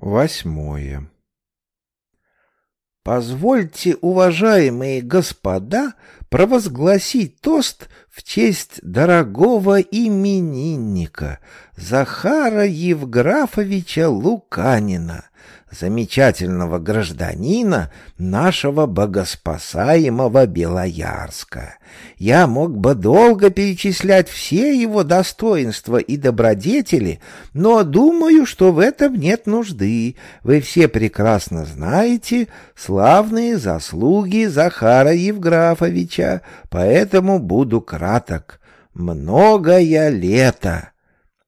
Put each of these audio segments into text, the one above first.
Восьмое. Позвольте, уважаемые господа, провозгласить тост в честь дорогого именинника Захара Евграфовича Луканина, замечательного гражданина нашего богоспасаемого Белоярска. Я мог бы долго перечислять все его достоинства и добродетели, но думаю, что в этом нет нужды. Вы все прекрасно знаете славные заслуги Захара Евграфовича, поэтому буду краток. Многое лето.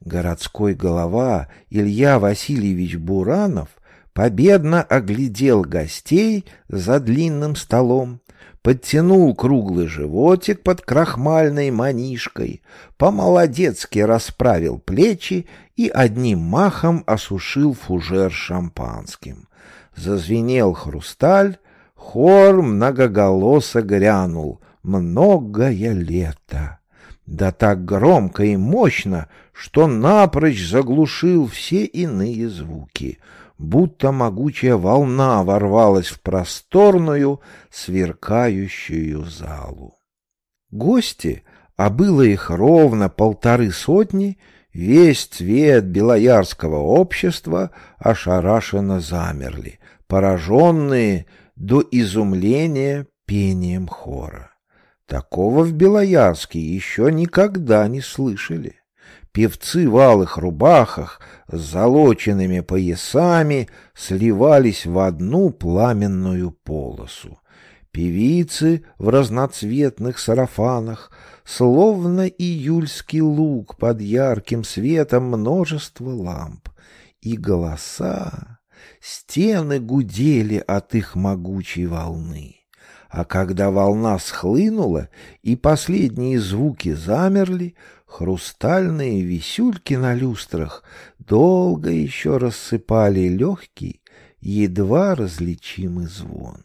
Городской голова Илья Васильевич Буранов — победно оглядел гостей за длинным столом, подтянул круглый животик под крахмальной манишкой, по-молодецки расправил плечи и одним махом осушил фужер шампанским. Зазвенел хрусталь, хор многоголосо грянул «Многое лето!» Да так громко и мощно, что напрочь заглушил все иные звуки — будто могучая волна ворвалась в просторную, сверкающую залу. Гости, а было их ровно полторы сотни, весь цвет белоярского общества ошарашенно замерли, пораженные до изумления пением хора. Такого в Белоярске еще никогда не слышали. Певцы в алых рубахах с залоченными поясами сливались в одну пламенную полосу. Певицы в разноцветных сарафанах, словно июльский луг под ярким светом множества ламп. И голоса, стены гудели от их могучей волны. А когда волна схлынула и последние звуки замерли, Хрустальные висюльки на люстрах долго еще рассыпали легкий, едва различимый звон.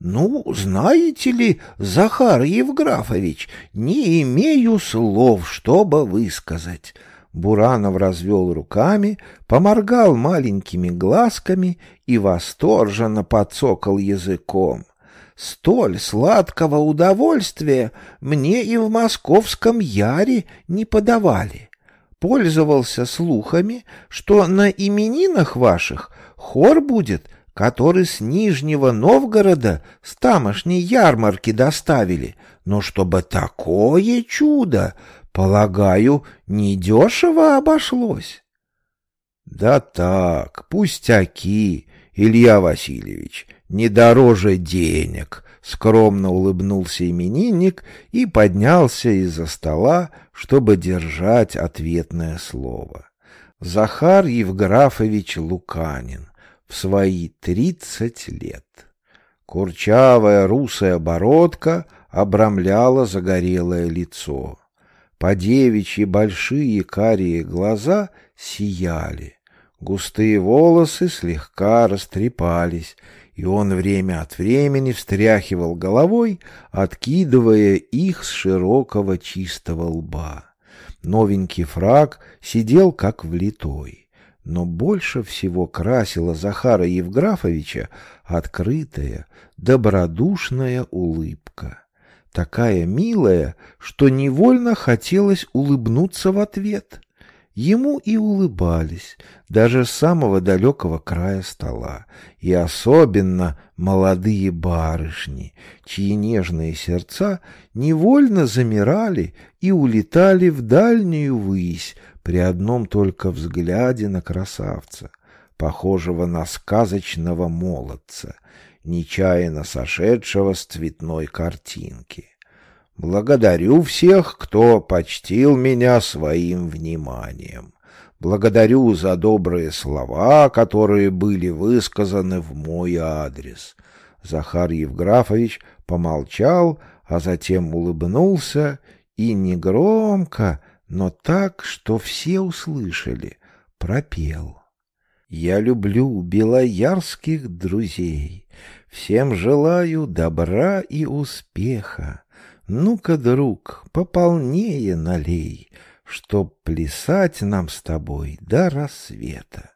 «Ну, знаете ли, Захар Евграфович, не имею слов, чтобы высказать». Буранов развел руками, поморгал маленькими глазками и восторженно подсокал языком. Столь сладкого удовольствия мне и в московском Яре не подавали. Пользовался слухами, что на именинах ваших хор будет, который с Нижнего Новгорода с тамошней ярмарки доставили, но чтобы такое чудо, полагаю, недешево обошлось. — Да так, пустяки, Илья Васильевич, не дороже денег, — скромно улыбнулся именинник и поднялся из-за стола, чтобы держать ответное слово. Захар Евграфович Луканин в свои тридцать лет. Курчавая русая бородка обрамляла загорелое лицо. По девичьи большие карие глаза сияли. Густые волосы слегка растрепались, и он время от времени встряхивал головой, откидывая их с широкого чистого лба. Новенький фраг сидел как влитой, но больше всего красила Захара Евграфовича открытая, добродушная улыбка. Такая милая, что невольно хотелось улыбнуться в ответ — Ему и улыбались, даже с самого далекого края стола, и особенно молодые барышни, чьи нежные сердца невольно замирали и улетали в дальнюю высь при одном только взгляде на красавца, похожего на сказочного молодца, нечаянно сошедшего с цветной картинки. Благодарю всех, кто почтил меня своим вниманием. Благодарю за добрые слова, которые были высказаны в мой адрес. Захар Евграфович помолчал, а затем улыбнулся и негромко, но так, что все услышали, пропел. Я люблю белоярских друзей, всем желаю добра и успеха. Ну-ка, друг, пополнее налей, Чтоб плясать нам с тобой до рассвета.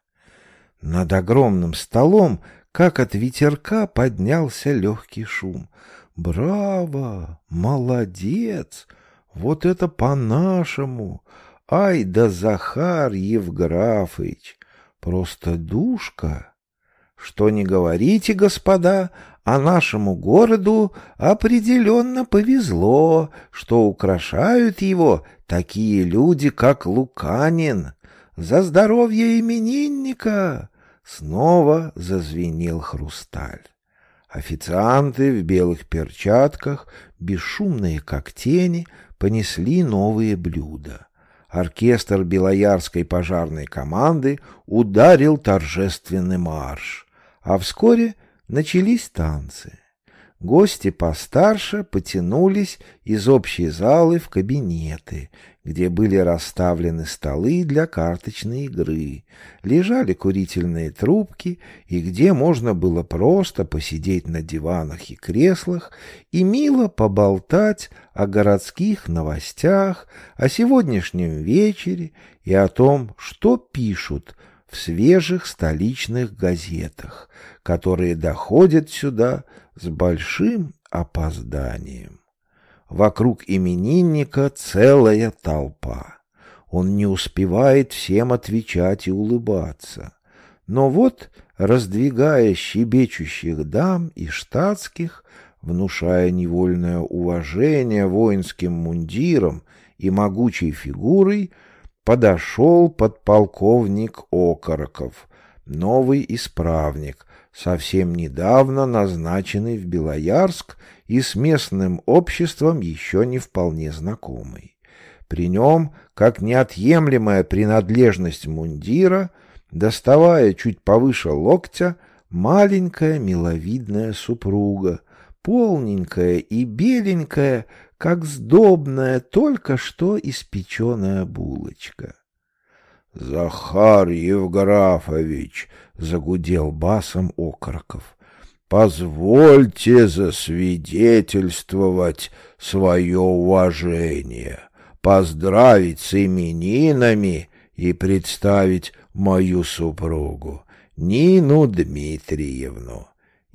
Над огромным столом, как от ветерка, поднялся легкий шум. «Браво! Молодец! Вот это по-нашему! Ай да Захар Евграфович! Просто душка!» Что не говорите, господа, а нашему городу определенно повезло, что украшают его такие люди, как Луканин. За здоровье именинника! Снова зазвенел хрусталь. Официанты в белых перчатках, бесшумные как тени, понесли новые блюда. Оркестр Белоярской пожарной команды ударил торжественный марш, а вскоре начались танцы. Гости постарше потянулись из общей залы в кабинеты, где были расставлены столы для карточной игры, лежали курительные трубки и где можно было просто посидеть на диванах и креслах и мило поболтать о городских новостях, о сегодняшнем вечере и о том, что пишут в свежих столичных газетах, которые доходят сюда с большим опозданием. Вокруг именинника целая толпа. Он не успевает всем отвечать и улыбаться. Но вот, раздвигая щебечущих дам и штатских, внушая невольное уважение воинским мундирам и могучей фигурой, подошел подполковник Окороков, новый исправник, совсем недавно назначенный в Белоярск и с местным обществом еще не вполне знакомый. При нем, как неотъемлемая принадлежность мундира, доставая чуть повыше локтя, маленькая миловидная супруга, полненькая и беленькая, как сдобная только что испеченная булочка. Захар Евграфович, загудел басом Окороков. Позвольте засвидетельствовать свое уважение, поздравить с именинами и представить мою супругу, Нину Дмитриевну.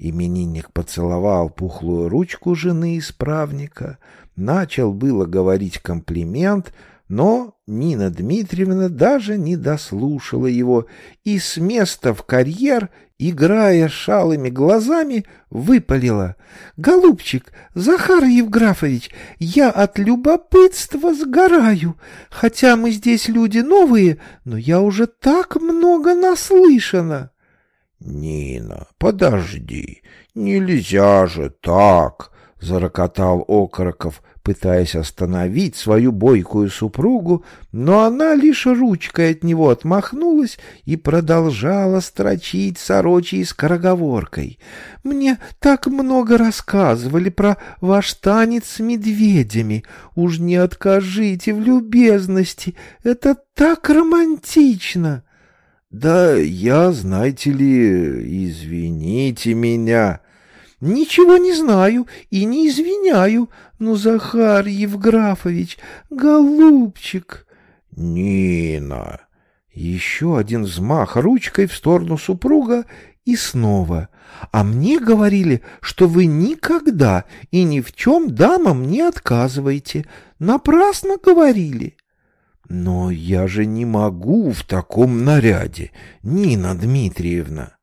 Именинник поцеловал пухлую ручку жены исправника, начал было говорить комплимент, но Нина Дмитриевна даже не дослушала его и с места в карьер, играя шалыми глазами, выпалила. «Голубчик, Захар Евграфович, я от любопытства сгораю. Хотя мы здесь люди новые, но я уже так много наслышана». «Нина, подожди, нельзя же так!» — зарокотал Окороков, пытаясь остановить свою бойкую супругу, но она лишь ручкой от него отмахнулась и продолжала строчить сорочей скороговоркой. «Мне так много рассказывали про ваш танец с медведями. Уж не откажите в любезности, это так романтично!» «Да я, знаете ли, извините меня», Ничего не знаю и не извиняю, но Захар Евграфович, голубчик. Нина. Еще один взмах ручкой в сторону супруга и снова. А мне говорили, что вы никогда и ни в чем дамам не отказываете. Напрасно говорили. Но я же не могу в таком наряде, Нина Дмитриевна.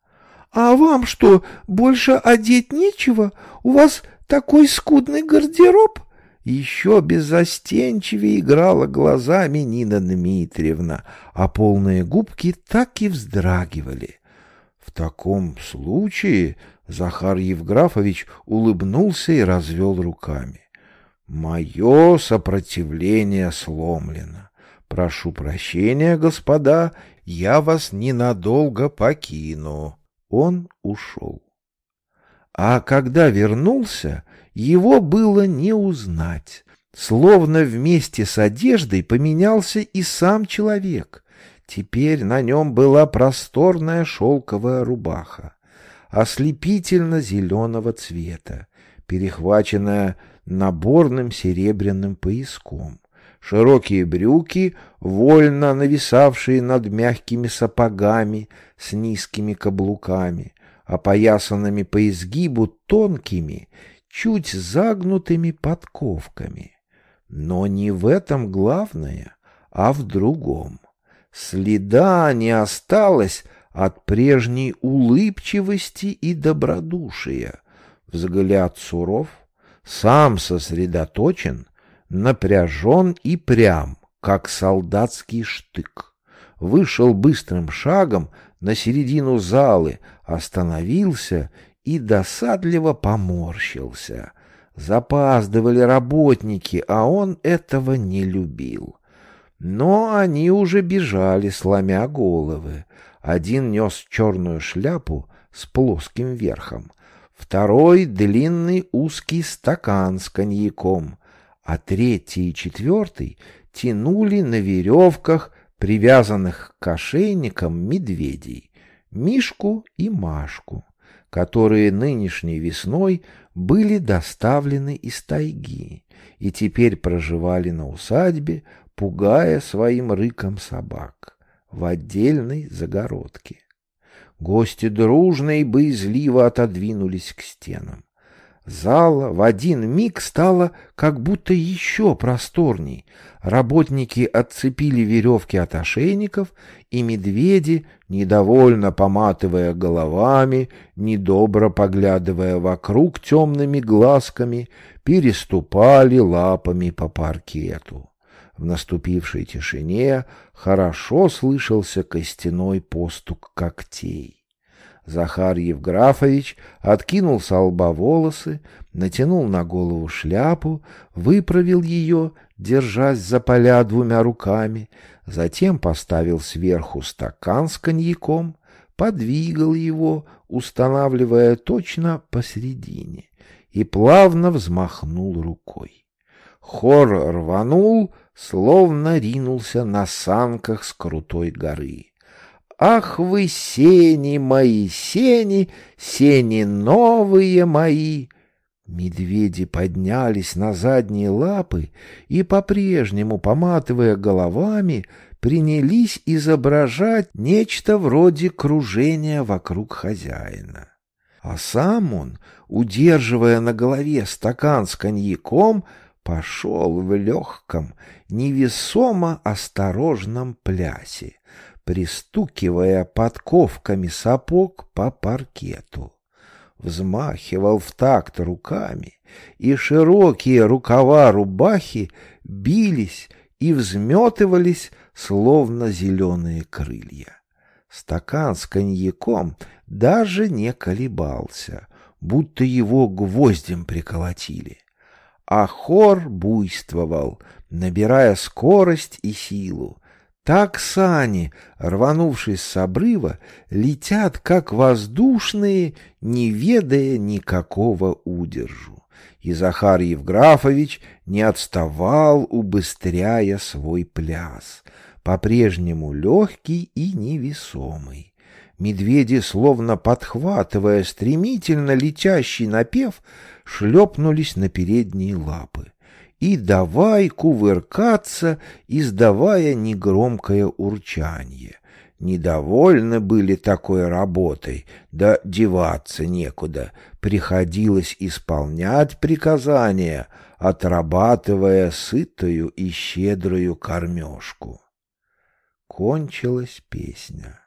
«А вам что, больше одеть нечего? У вас такой скудный гардероб?» Еще беззастенчивее играла глазами Нина Дмитриевна, а полные губки так и вздрагивали. В таком случае Захар Евграфович улыбнулся и развел руками. «Мое сопротивление сломлено. Прошу прощения, господа, я вас ненадолго покину». Он ушел. А когда вернулся, его было не узнать. Словно вместе с одеждой поменялся и сам человек. Теперь на нем была просторная шелковая рубаха, ослепительно-зеленого цвета, перехваченная наборным серебряным пояском. Широкие брюки, вольно нависавшие над мягкими сапогами с низкими каблуками, опоясанными по изгибу тонкими, чуть загнутыми подковками. Но не в этом главное, а в другом. Следа не осталось от прежней улыбчивости и добродушия. Взгляд суров, сам сосредоточен, напряжен и прям, как солдатский штык. Вышел быстрым шагом на середину залы, остановился и досадливо поморщился. Запаздывали работники, а он этого не любил. Но они уже бежали, сломя головы. Один нес черную шляпу с плоским верхом, второй — длинный узкий стакан с коньяком, а третий и четвертый тянули на веревках, привязанных к ошейникам медведей, Мишку и Машку, которые нынешней весной были доставлены из тайги и теперь проживали на усадьбе, пугая своим рыком собак в отдельной загородке. Гости дружно и боязливо отодвинулись к стенам. Зала в один миг стала как будто еще просторней. Работники отцепили веревки от ошейников, и медведи, недовольно поматывая головами, недобро поглядывая вокруг темными глазками, переступали лапами по паркету. В наступившей тишине хорошо слышался костяной постук когтей. Захар Евграфович откинул со лба волосы, натянул на голову шляпу, выправил ее, держась за поля двумя руками, затем поставил сверху стакан с коньяком, подвигал его, устанавливая точно посередине, и плавно взмахнул рукой. Хор рванул, словно ринулся на санках с крутой горы. Ах вы, сени мои, сени, сени новые мои! Медведи поднялись на задние лапы и, по-прежнему поматывая головами, принялись изображать нечто вроде кружения вокруг хозяина. А сам он, удерживая на голове стакан с коньяком, пошел в легком, невесомо осторожном плясе, пристукивая подковками сапог по паркету. Взмахивал в такт руками, и широкие рукава рубахи бились и взметывались, словно зеленые крылья. Стакан с коньяком даже не колебался, будто его гвоздем приколотили а хор буйствовал, набирая скорость и силу. Так сани, рванувшись с обрыва, летят, как воздушные, не ведая никакого удержу. И Захар Евграфович не отставал, убыстряя свой пляс, по-прежнему легкий и невесомый. Медведи, словно подхватывая стремительно летящий напев, шлепнулись на передние лапы. И давай кувыркаться, издавая негромкое урчанье. Недовольны были такой работой, да деваться некуда. Приходилось исполнять приказания, отрабатывая сытую и щедрую кормежку. Кончилась песня.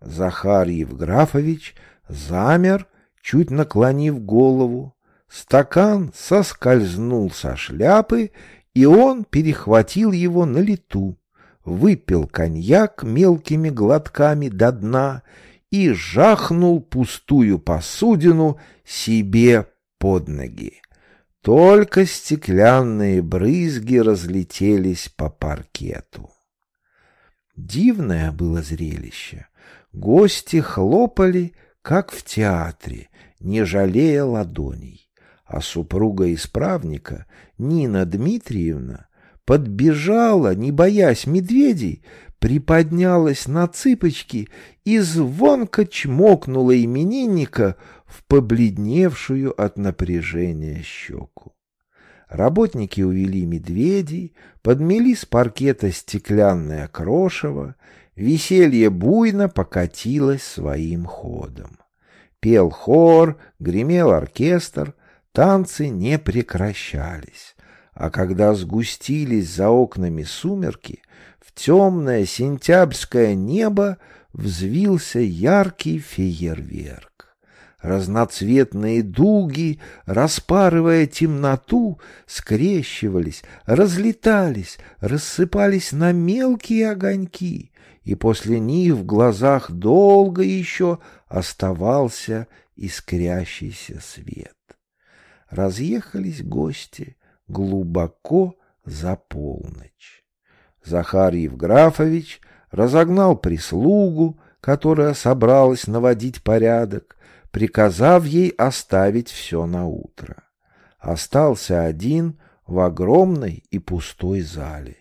Захар Евграфович замер, чуть наклонив голову. Стакан соскользнул со шляпы, и он перехватил его на лету, выпил коньяк мелкими глотками до дна и жахнул пустую посудину себе под ноги. Только стеклянные брызги разлетелись по паркету. Дивное было зрелище. Гости хлопали, как в театре, не жалея ладоней. А супруга исправника, Нина Дмитриевна, подбежала, не боясь медведей, приподнялась на цыпочки и звонко чмокнула именинника в побледневшую от напряжения щеку. Работники увели медведей, подмели с паркета стеклянное крошево, веселье буйно покатилось своим ходом. Пел хор, гремел оркестр, танцы не прекращались. А когда сгустились за окнами сумерки, в темное сентябрьское небо взвился яркий фейерверк. Разноцветные дуги, распарывая темноту, скрещивались, разлетались, рассыпались на мелкие огоньки, и после них в глазах долго еще оставался искрящийся свет. Разъехались гости глубоко за полночь. Захар Евграфович разогнал прислугу, которая собралась наводить порядок, приказав ей оставить все на утро. Остался один в огромной и пустой зале.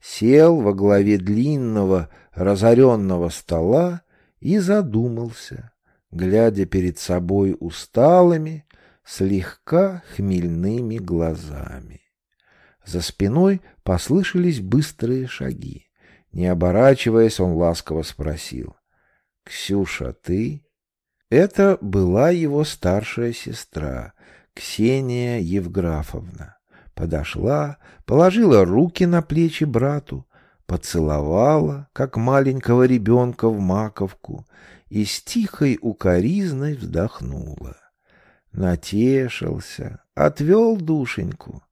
Сел во главе длинного разоренного стола и задумался, глядя перед собой усталыми, слегка хмельными глазами. За спиной послышались быстрые шаги. Не оборачиваясь, он ласково спросил. — Ксюша, ты? Это была его старшая сестра, Ксения Евграфовна. Подошла, положила руки на плечи брату, поцеловала, как маленького ребенка в маковку, и с тихой укоризной вздохнула. Натешился, отвел душеньку.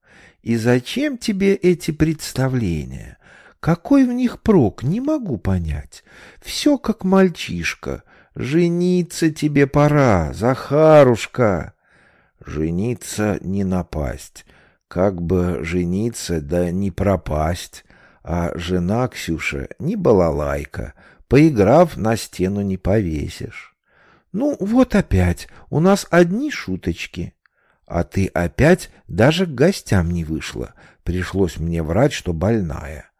И зачем тебе эти представления? Какой в них прок, не могу понять. Все как мальчишка. Жениться тебе пора, Захарушка. Жениться не напасть. Как бы жениться, да не пропасть. А жена Ксюша не балалайка. Поиграв, на стену не повесишь. Ну, вот опять, у нас одни шуточки. А ты опять даже к гостям не вышла. Пришлось мне врать, что больная.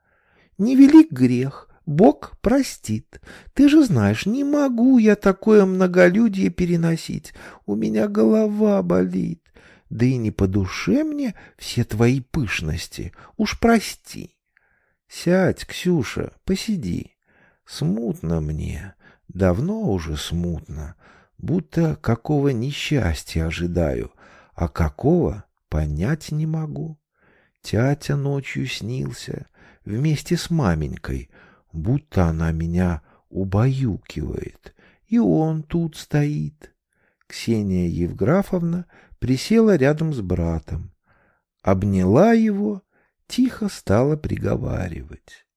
Невелик грех, Бог простит. Ты же знаешь, не могу я такое многолюдие переносить. У меня голова болит. Да и не по душе мне все твои пышности. Уж прости. Сядь, Ксюша, посиди. Смутно мне, давно уже смутно, будто какого несчастья ожидаю, а какого понять не могу. Тятя ночью снился, вместе с маменькой, будто она меня убаюкивает, и он тут стоит. Ксения Евграфовна присела рядом с братом, обняла его, тихо стала приговаривать.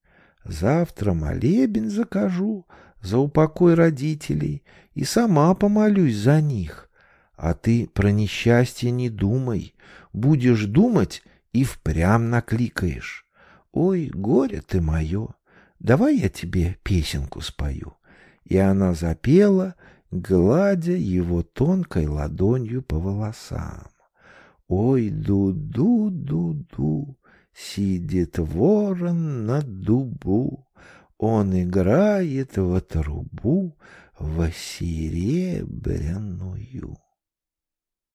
Завтра молебен закажу за упокой родителей и сама помолюсь за них. А ты про несчастье не думай. Будешь думать и впрямь накликаешь. Ой, горе ты мое, давай я тебе песенку спою. И она запела, гладя его тонкой ладонью по волосам. Ой, ду-ду-ду-ду, сидит ворон на дубу, он играет в трубу в серебряную.